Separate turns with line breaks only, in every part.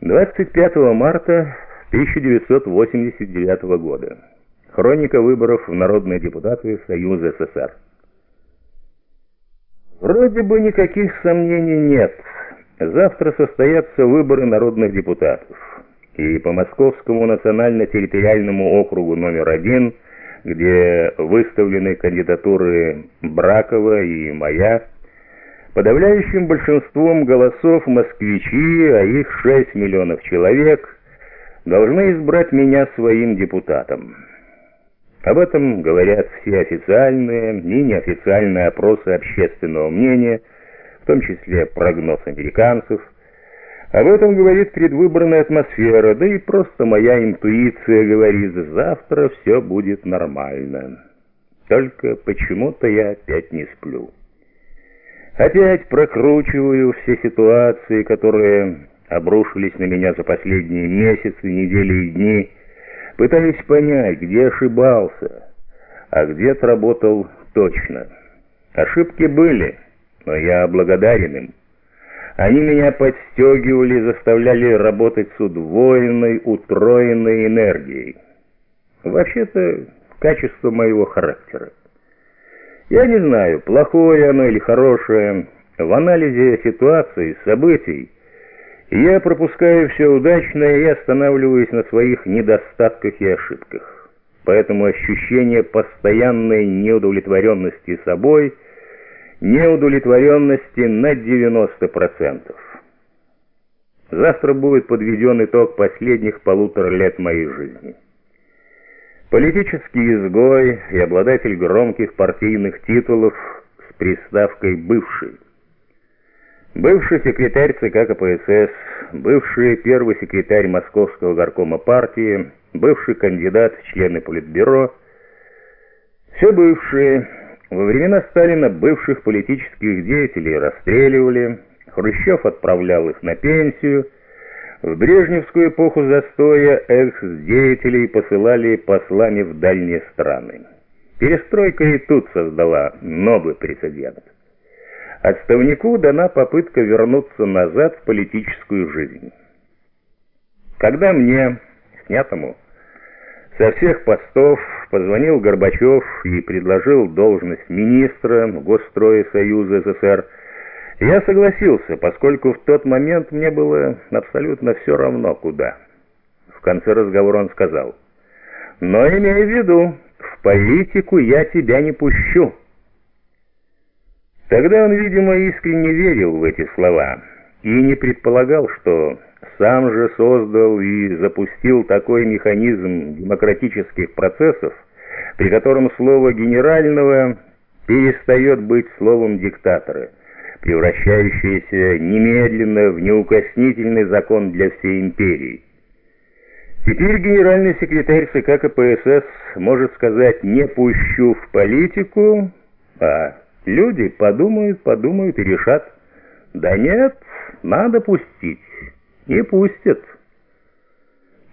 25 марта 1989 года. Хроника выборов в народные депутаты Союза СССр. Вроде бы никаких сомнений нет. Завтра состоятся выборы народных депутатов. И по Московскому национально-территориальному округу номер один, где выставлены кандидатуры Бракова и моя, Подавляющим большинством голосов москвичи, а их 6 миллионов человек, должны избрать меня своим депутатом. Об этом говорят все официальные и неофициальные опросы общественного мнения, в том числе прогноз американцев. Об этом говорит предвыборная атмосфера, да и просто моя интуиция говорит, завтра все будет нормально. Только почему-то я опять не сплю. Опять прокручиваю все ситуации, которые обрушились на меня за последние месяцы, недели и дни. Пытаюсь понять, где ошибался, а где отработал точно. Ошибки были, но я благодарен им. Они меня подстегивали, заставляли работать с удвоенной, утроенной энергией. Вообще-то, качество моего характера. Я не знаю, плохое оно или хорошее. В анализе ситуации, событий, я пропускаю все удачное и останавливаюсь на своих недостатках и ошибках. Поэтому ощущение постоянной неудовлетворенности собой, неудовлетворенности на 90%. Завтра будет подведен итог последних полутора лет моей жизни. Политический изгой и обладатель громких партийных титулов с приставкой «бывший». Бывший секретарь ЦК КПСС, бывший первый секретарь Московского горкома партии, бывший кандидат в члены Политбюро, все бывшие. Во времена Сталина бывших политических деятелей расстреливали, Хрущев отправлял их на пенсию – в Брежневскую эпоху застоя экс-деятелей посылали послами в дальние страны. Перестройка и тут создала новый прецедент. Отставнику дана попытка вернуться назад в политическую жизнь. Когда мне, снятому, со всех постов позвонил Горбачев и предложил должность министра Госстроя Союза СССР, я согласился, поскольку в тот момент мне было абсолютно все равно, куда. В конце разговора он сказал, «Но имей в виду, в политику я тебя не пущу». Тогда он, видимо, искренне верил в эти слова и не предполагал, что сам же создал и запустил такой механизм демократических процессов, при котором слово «генерального» перестает быть словом «диктатора» превращающееся немедленно в неукоснительный закон для всей империи. Теперь генеральный секретарь ЦК КПСС может сказать «не пущу в политику», а люди подумают, подумают и решат «да нет, надо пустить». И пустят.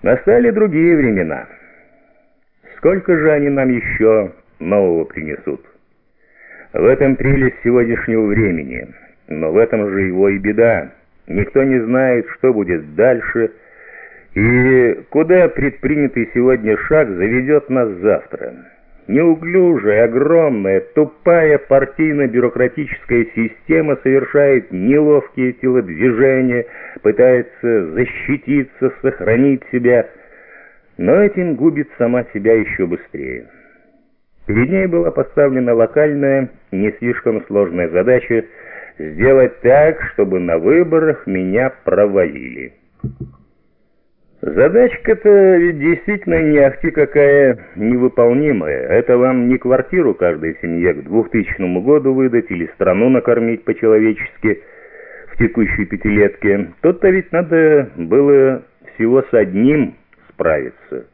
Настали другие времена. Сколько же они нам еще нового принесут? В этом прелесть сегодняшнего времени, но в этом же его и беда. Никто не знает, что будет дальше, и куда предпринятый сегодня шаг заведет нас завтра. Неуклюжая, огромная, тупая партийно-бюрократическая система совершает неловкие телодвижения, пытается защититься, сохранить себя, но этим губит сама себя еще быстрее. Перед ней была поставлена локальная, не слишком сложная задача сделать так, чтобы на выборах меня провалили. Задачка-то ведь действительно не ахти какая невыполнимая. Это вам не квартиру каждой семье к 2000 году выдать или страну накормить по-человечески в текущей пятилетке. Тут-то ведь надо было всего с одним справиться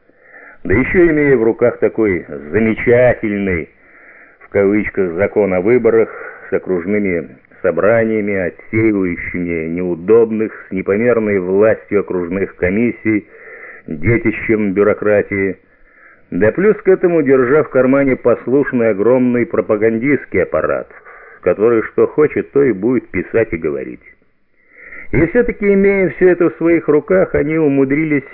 да еще имея в руках такой замечательный, в кавычках, закон о выборах с окружными собраниями, отсеивающими неудобных, с непомерной властью окружных комиссий, детищем бюрократии, да плюс к этому держа в кармане послушный огромный пропагандистский аппарат, который что хочет, то и будет писать и говорить. И все-таки, имея все это в своих руках, они умудрились